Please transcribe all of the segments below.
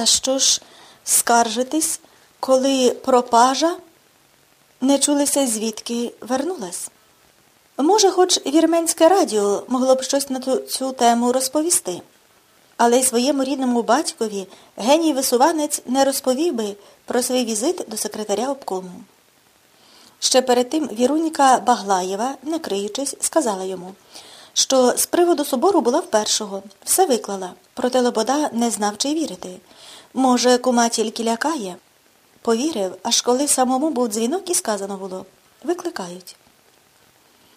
Та що ж скаржитись, коли пропажа не чулися звідки вернулась? Може, хоч вірменське радіо могло б щось на цю тему розповісти, але й своєму рідному батькові геній висуванець не розповів би про свій візит до секретаря обкому. Ще перед тим Віруніка Баглаєва, не криючись, сказала йому, що з приводу собору була впершого, все виклала, проте Лобода не знав, чи вірити. Може, кума тільки лякає? Повірив, аж коли самому був дзвінок і сказано було викликають.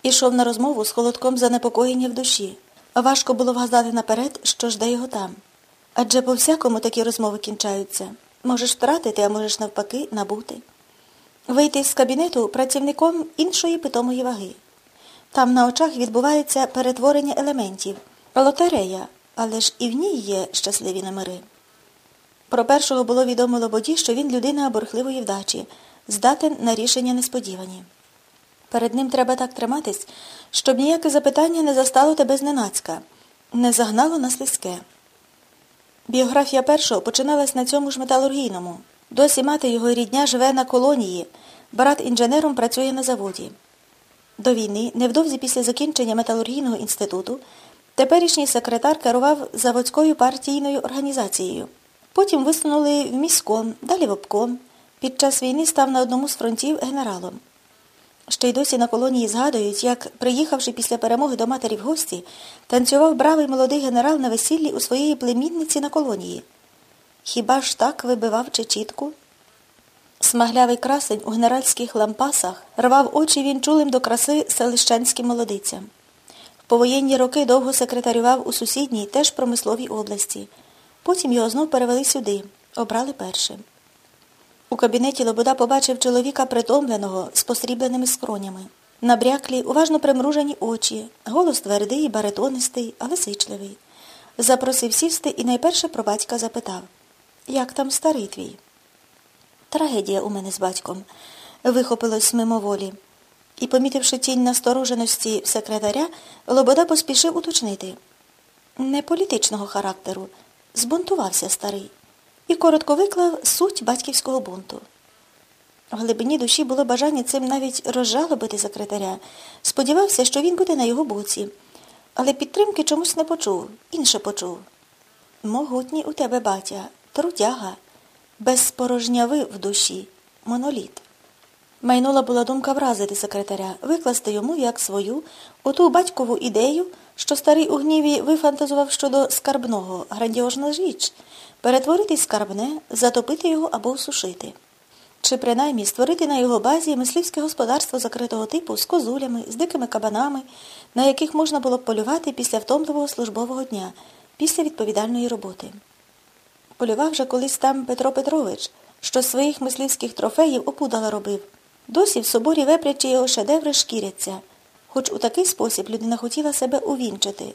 Ішов на розмову з холодком занепокоєння в душі. Важко було вгадати наперед, що жде його там. Адже по всякому такі розмови кінчаються. Можеш втратити, а можеш навпаки набути. Вийти з кабінету працівником іншої питомої ваги. Там на очах відбувається перетворення елементів, лотерея, але ж і в ній є щасливі номери. Про першого було відомо Лободі, що він людина борхливої вдачі, здатен на рішення несподівані. Перед ним треба так триматись, щоб ніяке запитання не застало тебе зненацька, не загнало на слизьке. Біографія першого починалась на цьому ж металургійному. Досі мати його рідня живе на колонії, брат інженером працює на заводі. До війни, невдовзі після закінчення металургійного інституту, теперішній секретар керував заводською партійною організацією. Потім висунули в міськом, далі в обком. Під час війни став на одному з фронтів генералом. Ще й досі на колонії згадують, як, приїхавши після перемоги до матері в гості, танцював бравий молодий генерал на весіллі у своєї племінниці на колонії. Хіба ж так вибивав чечітку? Смаглявий красень у генеральських лампасах рвав очі він чулим до краси селищанським молодицям. В повоєнні роки довго секретарював у сусідній, теж промисловій області. Потім його знов перевели сюди, обрали першим. У кабінеті Лобода побачив чоловіка притомленого з посрібленими скронями. Набряклі, уважно примружені очі, голос твердий, баритонистий, але сичливий. Запросив сісти і найперше про батька запитав Як там старий твій? Трагедія у мене з батьком, вихопилось мимоволі. І, помітивши тінь настороженості секретаря, Лобода поспішив уточнити. Не політичного характеру, збунтувався старий і коротко виклав суть батьківського бунту. В глибині душі було бажання цим навіть розжалобити секретаря. Сподівався, що він буде на його боці, але підтримки чомусь не почув, інше почув. Могутній у тебе, батя, трудяга, без спорожняви в душі, моноліт. Майнула була думка вразити секретаря, викласти йому як свою оту батькову ідею, що старий у гніві вифантазував щодо скарбного, грандіожна річ, перетворити скарбне, затопити його або всушити. Чи принаймні створити на його базі мисливське господарство закритого типу з козулями, з дикими кабанами, на яких можна було б полювати після втомливого службового дня, після відповідальної роботи. Полював же колись там Петро Петрович, що своїх мисливських трофеїв опудала робив. Досі в соборі вепрячі його шедеври шкіряться, хоч у такий спосіб людина хотіла себе увінчити.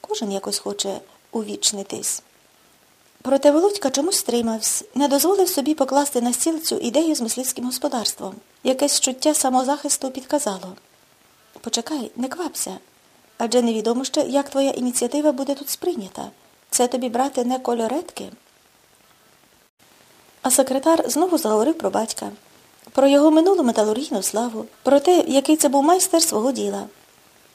Кожен якось хоче увічнитись. Проте Володька чомусь стримався, не дозволив собі покласти на стіл цю ідею з мисливським господарством. Якесь чуття самозахисту підказало. Почекай, не квапся. Адже невідомо ще, як твоя ініціатива буде тут сприйнята. Це тобі, брате, не кольоретки. А секретар знову заговорив про батька, про його минулу металургійну славу, про те, який це був майстер свого діла.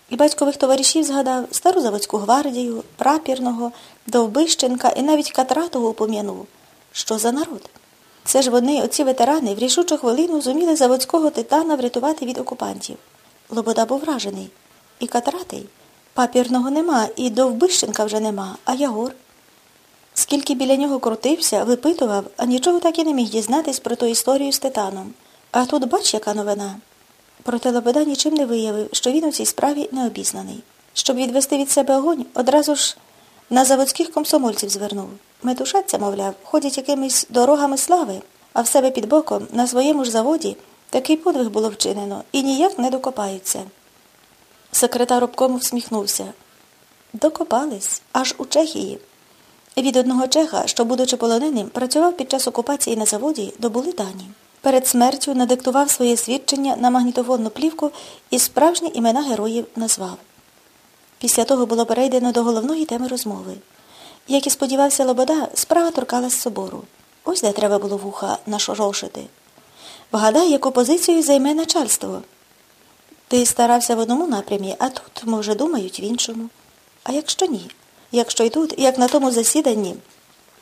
І батькових товаришів згадав стару заводську гвардію, прапірного, Довбищенка і навіть Катратого упом'янув. Що за народ? Це ж вони, оці ветерани, в рішучу хвилину зуміли заводського титана врятувати від окупантів. Лобода був вражений. І Катратий. Папірного нема, і Довбищенка вже нема, а Ягор. Скільки біля нього крутився, випитував, а нічого так і не міг дізнатись про ту історію з титаном. А тут бач, яка новина. Проте Лобода нічим не виявив, що він у цій справі не обізнаний. Щоб відвести від себе огонь, одразу ж на заводських комсомольців звернув. Метушаться, мовляв, ходять якимись дорогами слави, а в себе під боком, на своєму ж заводі, такий подвиг було вчинено і ніяк не докопаються. Секретар обкому всміхнувся. Докопались, аж у Чехії. Від одного чеха, що, будучи полоненим, працював під час окупації на заводі, добули дані. Перед смертю надиктував своє свідчення на магнітофонну плівку і справжні імена героїв назвав. Після того було перейдено до головної теми розмови. Як і сподівався Лобода, справа торкалась собору. Ось де треба було вуха нашорошити. Вгадай, яку позицію займе начальство. Ти старався в одному напрямі, а тут, може, думають в іншому. А якщо ні? Якщо й тут, як на тому засіданні,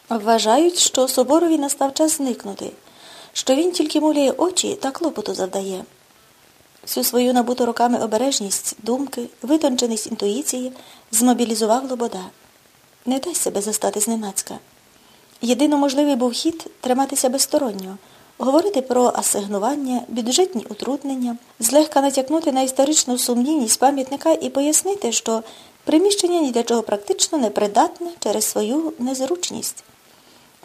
вважають, що соборові настав час зникнути, що він тільки муляє очі та клопоту завдає. Всю свою набуту роками обережність, думки, витонченість інтуїції змобілізував Лобода. Не дай себе застати зненацька. Єдино можливий був хід триматися безсторонньо, говорити про асигнування, бюджетні утруднення, злегка натякнути на історичну сумнівність пам'ятника і пояснити, що приміщення ні для чого практично непридатне через свою незручність.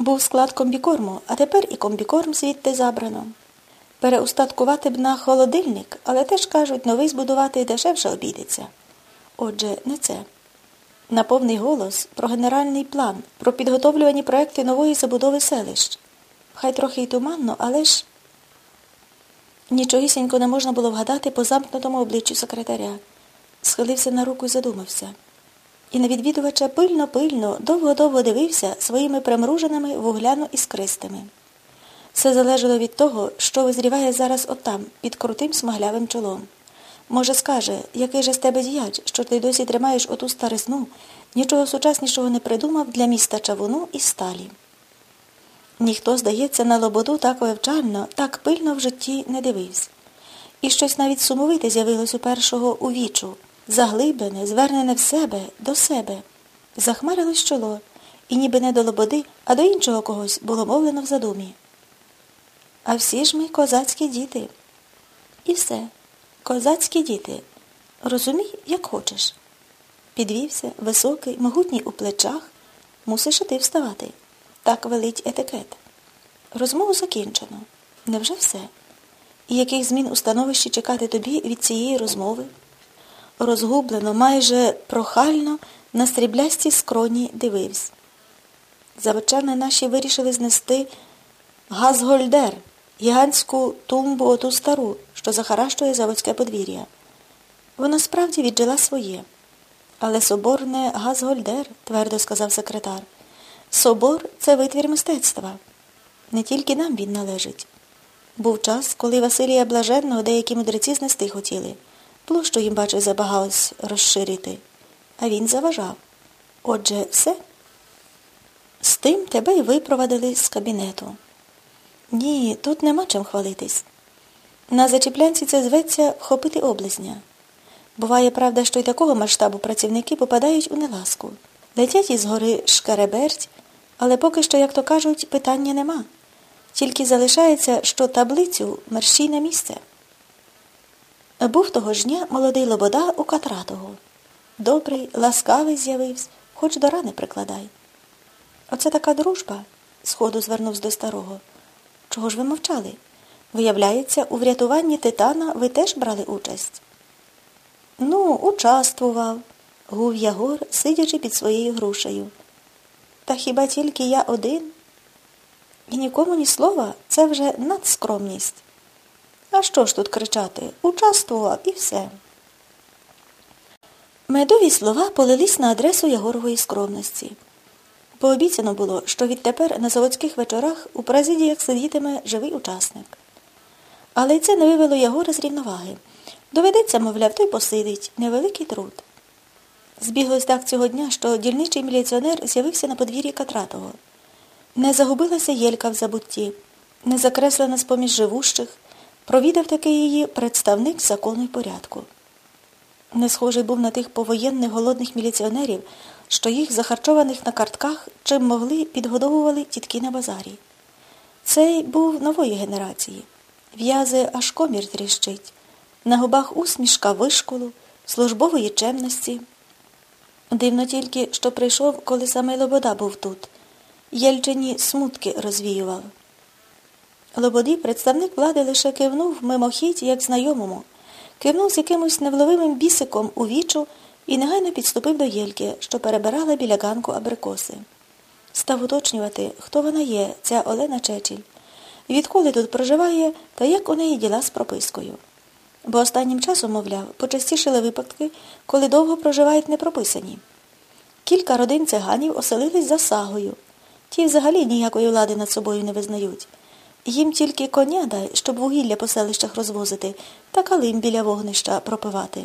Був склад комбікорму, а тепер і комбікорм звідти забрано. Переустаткувати б на холодильник, але теж кажуть, новий збудувати дешевше обійдеться. Отже, не це. На повний голос про генеральний план, про підготовлювані проекти нової забудови селищ. Хай трохи й туманно, але ж нічогісінько не можна було вгадати по замкнутому обличчю секретаря. Схилився на руку і задумався. І на відвідувача пильно-пильно, довго-довго дивився своїми примруженими вугляно іскристими. Все залежало від того, що визріває зараз отам, під крутим смаглявим чолом. Може, скаже, який же з тебе діяч, що ти досі тримаєш оту старисну, нічого сучаснішого не придумав для міста чавуну і сталі. Ніхто, здається, на лободу так вивчально, так пильно в житті не дивився. І щось навіть сумовите з'явилось у першого у вічу, заглиблене, звернене в себе, до себе. Захмарилось чоло, і ніби не до лободи, а до іншого когось було мовлено в задумі. А всі ж ми козацькі діти. І все. Козацькі діти. Розумій, як хочеш. Підвівся, високий, могутній у плечах, мусиш і ти вставати. Так велить етикет. Розмову закінчено. Невже все? І яких змін у становищі чекати тобі від цієї розмови? Розгублено, майже прохально на стріблясті скроні дивився. Заводчани наші вирішили знести Газгольдер, гігантську тумбу оту стару, що захаращує заводське подвір'я. Вона справді віджила своє. Але собор не Газгольдер, твердо сказав секретар. Собор це витвір мистецтва. Не тільки нам він належить. Був час, коли Василія Блаженного деякі мудреці знести хотіли. Площу їм, бачив, забагалось розширити. А він заважав. Отже, все. З тим тебе й випровадили з кабінету. Ні, тут нема чим хвалитись. На зачіплянці це зветься вхопити облизня. Буває, правда, що й такого масштабу працівники попадають у неласку. Летять із гори шкареберть, але поки що, як то кажуть, питання нема. Тільки залишається, що таблицю мерщій на місце. Був того ж дня молодий Лобода у Катратого. Добрий, ласкавий з'явився, хоч до рани прикладай. Оце така дружба, сходу звернувся до старого. Чого ж ви мовчали? Виявляється, у врятуванні титана ви теж брали участь? Ну, участвував, гув Ягор, сидячи під своєю грушею. Та хіба тільки я один? І нікому ні слова, це вже надскромність. А що ж тут кричати? Участвував і все. Медові слова полились на адресу Ягорової скромності. Пообіцяно було, що відтепер на заводських вечорах у президіях сидітиме живий учасник. Але це не вивело Ягора з рівноваги. Доведеться, мовляв, той посидить. Невеликий труд. Збіглось так цього дня, що дільничий міліціонер з'явився на подвір'ї Катратого. Не загубилася Єлька в забутті, не закреслена з поміж живущих, провідав таки її представник закону й порядку. Не схожий був на тих повоєнних голодних міліціонерів, що їх, захарчованих на картках, чим могли, підгодовували тітки на базарі. Цей був нової генерації. В'язи аж комір тріщить, на губах усмішка вишколу, службової чемності. Дивно тільки, що прийшов, коли саме Лобода був тут. Єльчині смутки розвіював. Лободі представник влади лише кивнув мимохідь, як знайомому, кивнув з якимось невловимим бісиком у вічу і негайно підступив до Єльки, що перебирала біля ганку абрикоси. Став уточнювати, хто вона є, ця Олена Чечіль, відколи тут проживає та як у неї діла з пропискою. Бо останнім часом, мовляв, почастішили випадки, коли довго проживають непрописані. Кілька родин циганів оселились за сагою. Ті взагалі ніякої влади над собою не визнають. Їм тільки коня дай, щоб вугілля по селищах розвозити, та калим біля вогнища пропивати.